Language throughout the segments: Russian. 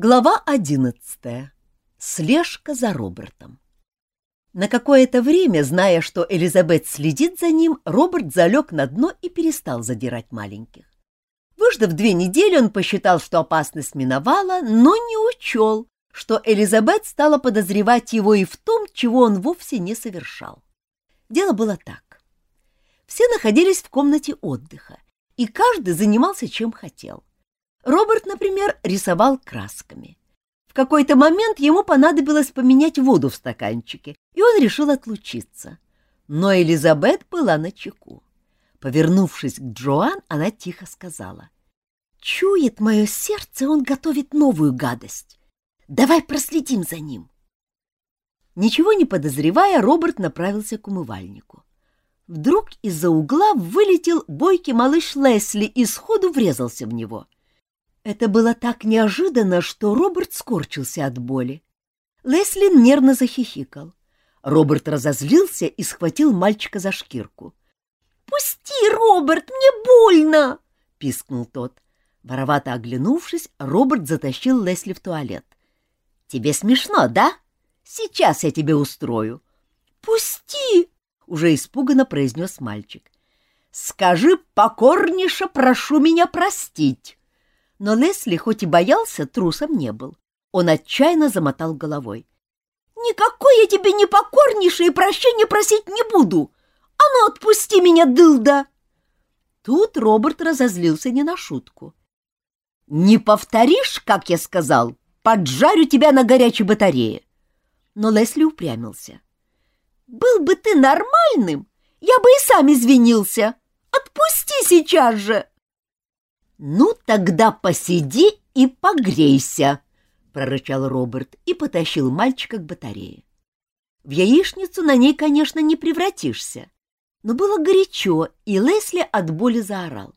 Глава одиннадцатая. Слежка за Робертом. На какое-то время, зная, что Элизабет следит за ним, Роберт залег на дно и перестал задирать маленьких. Выждав две недели, он посчитал, что опасность миновала, но не учел, что Элизабет стала подозревать его и в том, чего он вовсе не совершал. Дело было так. Все находились в комнате отдыха, и каждый занимался чем хотел. Роберт, например, рисовал красками. В какой-то момент ему понадобилось поменять воду в стаканчике, и он решил отлучиться. Но Элизабет была на чеку. Повернувшись к Джоан, она тихо сказала. «Чует мое сердце, он готовит новую гадость. Давай проследим за ним». Ничего не подозревая, Роберт направился к умывальнику. Вдруг из-за угла вылетел бойкий малыш Лесли и сходу врезался в него — это было так неожиданно, что Роберт скорчился от боли. Лесли нервно захихикал. Роберт разозлился и схватил мальчика за шкирку. «Пусти, Роберт, мне больно!» — пискнул тот. Воровато оглянувшись, Роберт затащил Лесли в туалет. «Тебе смешно, да? Сейчас я тебе устрою». «Пусти!» — уже испуганно произнес мальчик. «Скажи покорнейше, прошу меня простить». Но Лесли, хоть и боялся, трусом не был. Он отчаянно замотал головой. «Никакой я тебе не покорнейший и прощения просить не буду! А ну, отпусти меня, дылда!» Тут Роберт разозлился не на шутку. «Не повторишь, как я сказал, поджарю тебя на горячей батарее!» Но Лесли упрямился. «Был бы ты нормальным, я бы и сам извинился! Отпусти сейчас же!» «Ну, тогда посиди и погрейся», — прорычал Роберт и потащил мальчика к батарее. В яичницу на ней, конечно, не превратишься, но было горячо, и Лесли от боли заорал.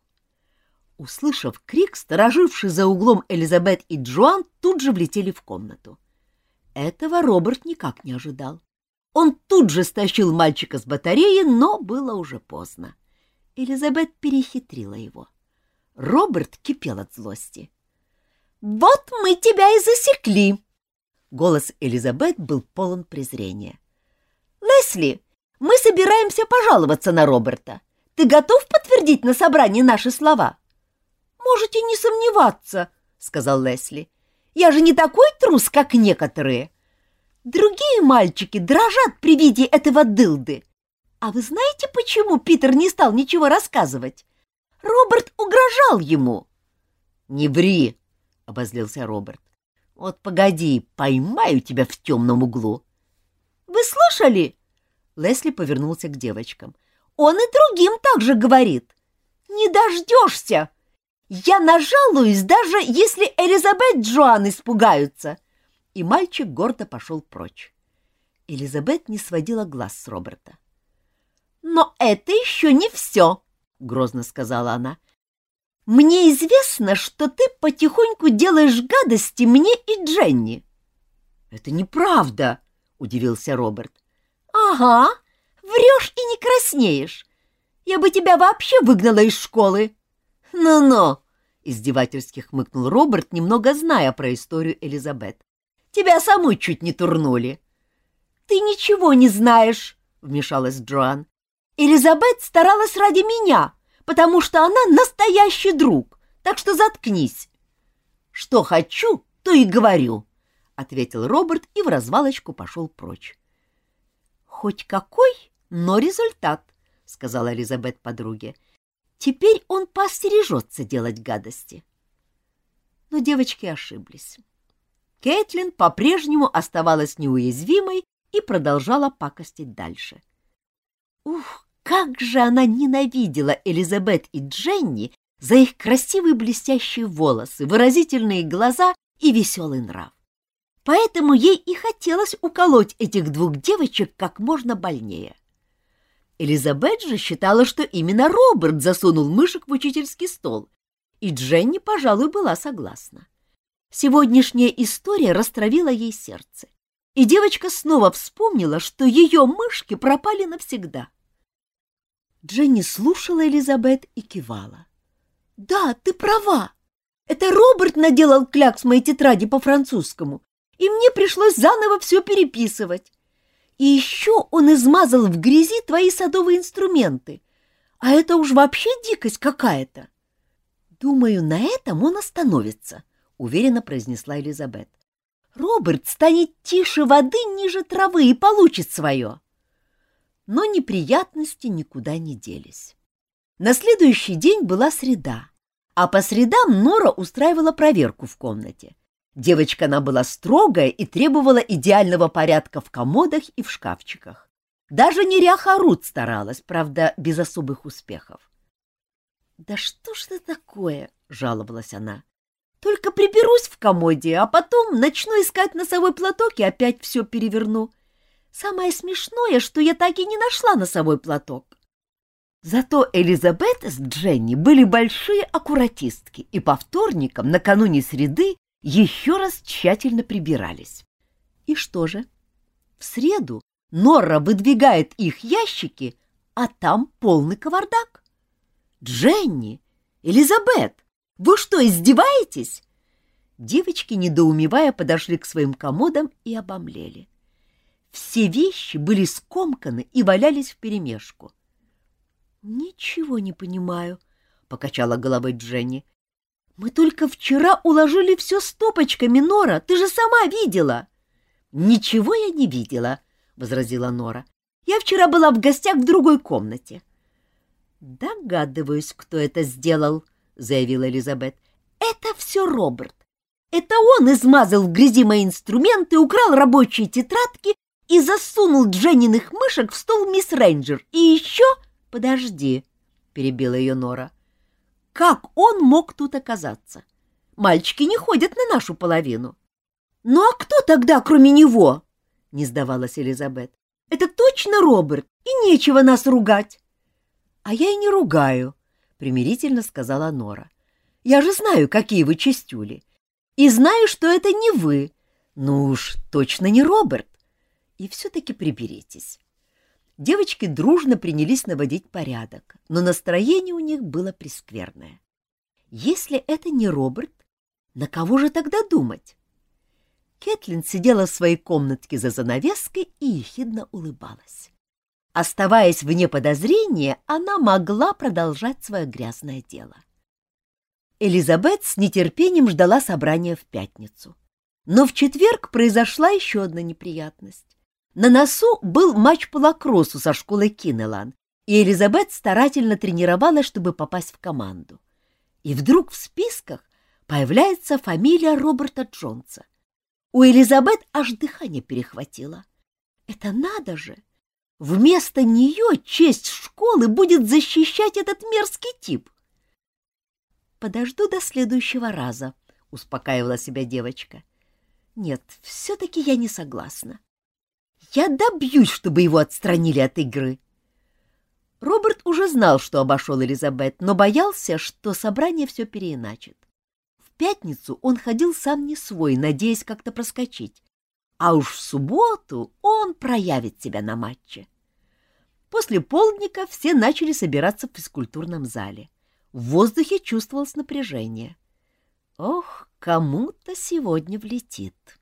Услышав крик, стороживший за углом Элизабет и Джоан тут же влетели в комнату. Этого Роберт никак не ожидал. Он тут же стащил мальчика с батареи, но было уже поздно. Элизабет перехитрила его. — Роберт кипел от злости. «Вот мы тебя и засекли!» Голос Элизабет был полон презрения. «Лесли, мы собираемся пожаловаться на Роберта. Ты готов подтвердить на собрании наши слова?» «Можете не сомневаться», — сказал Лесли. «Я же не такой трус, как некоторые. Другие мальчики дрожат при виде этого дылды. А вы знаете, почему Питер не стал ничего рассказывать? Роберт угрожал ему. Не ври, обозлился Роберт. Вот погоди, поймаю тебя в темном углу. Вы слышали? Лесли повернулся к девочкам. Он и другим так же говорит. Не дождешься. Я нажалуюсь, даже если Элизабет Джоан испугаются. И мальчик гордо пошел прочь. Элизабет не сводила глаз с Роберта. Но это еще не все, — грозно сказала она. «Мне известно, что ты потихоньку делаешь гадости мне и Дженни». «Это неправда», — удивился Роберт. «Ага, врешь и не краснеешь. Я бы тебя вообще выгнала из школы». «Ну-ну», — издевательски хмыкнул Роберт, немного зная про историю Элизабет. «Тебя самой чуть не турнули». «Ты ничего не знаешь», — вмешалась Джоан. Элизабет старалась ради меня, потому что она настоящий друг, так что заткнись. — Что хочу, то и говорю, — ответил Роберт и в развалочку пошел прочь. — Хоть какой, но результат, — сказала Элизабет подруге. — Теперь он поостережется делать гадости. Но девочки ошиблись. Кэтлин по-прежнему оставалась неуязвимой и продолжала пакостить дальше. Ух, как же она ненавидела Элизабет и Дженни за их красивые блестящие волосы, выразительные глаза и веселый нрав. Поэтому ей и хотелось уколоть этих двух девочек как можно больнее. Элизабет же считала, что именно Роберт засунул мышек в учительский стол, и Дженни, пожалуй, была согласна. Сегодняшняя история растравила ей сердце, и девочка снова вспомнила, что ее мышки пропали навсегда. Дженни слушала Элизабет и кивала. «Да, ты права. Это Роберт наделал клякс моей тетради по-французскому, и мне пришлось заново все переписывать. И еще он измазал в грязи твои садовые инструменты. А это уж вообще дикость какая-то. Думаю, на этом он остановится, — уверенно произнесла Элизабет. Роберт станет тише воды ниже травы и получит свое. Но неприятности никуда не делись. На следующий день была среда, а по средам Нора устраивала проверку в комнате. Девочка она была строгая и требовала идеального порядка в комодах и в шкафчиках. Даже неряха Рут старалась, правда, без особых успехов. «Да что ж это такое?» — жаловалась она. «Только приберусь в комоде, а потом начну искать носовой платок и опять все переверну. Самое смешное, что я так и не нашла носовой платок». Зато Элизабет с Дженни были большие аккуратистки и по вторникам, накануне среды, еще раз тщательно прибирались. И что же? В среду Норра выдвигает их ящики, а там полный кавардак. Дженни! Элизабет! Вы что, издеваетесь?» Девочки, недоумевая, подошли к своим комодам и обомлели. Все вещи были скомканы и валялись вперемешку. «Ничего не понимаю», — покачала головой Дженни. «Мы только вчера уложили все стопочками, Нора, ты же сама видела!» «Ничего я не видела», — возразила Нора. «Я вчера была в гостях в другой комнате. «Догадываюсь, кто это сделал», — заявила Элизабет. «Это все Роберт. Это он измазал в грязи мои инструменты, украл рабочие тетрадки и засунул Дженниных мышек в стол мисс Рейнджер. И еще...» «Подожди», — перебила ее Нора. «Как он мог тут оказаться? Мальчики не ходят на нашу половину». «Ну а кто тогда, кроме него?» — не сдавалась Элизабет. «Это точно Роберт, и нечего нас ругать». — А я и не ругаю, — примирительно сказала Нора. — Я же знаю, какие вы чистюли. И знаю, что это не вы. Ну уж точно не Роберт. И все-таки приберитесь. Девочки дружно принялись наводить порядок, но настроение у них было прескверное. Если это не Роберт, на кого же тогда думать? Кэтлин сидела в своей комнатке за занавеской и ехидно улыбалась. Оставаясь вне подозрения, она могла продолжать свое грязное дело. Элизабет с нетерпением ждала собрания в пятницу. Но в четверг произошла еще одна неприятность. На носу был матч по лакроссу со школой Кинелан, и Элизабет старательно тренировалась, чтобы попасть в команду. И вдруг в списках появляется фамилия Роберта Джонса. У Элизабет аж дыхание перехватило. Это надо же! Вместо нее честь школы будет защищать этот мерзкий тип. «Подожду до следующего раза», — успокаивала себя девочка. «Нет, все-таки я не согласна. Я добьюсь, чтобы его отстранили от игры». Роберт уже знал, что обошел Элизабет, но боялся, что собрание все переиначит. В пятницу он ходил сам не свой, надеясь как-то проскочить. А уж в субботу он проявит себя на матче. После полдника все начали собираться в физкультурном зале. В воздухе чувствовалось напряжение. Ох, кому-то сегодня влетит.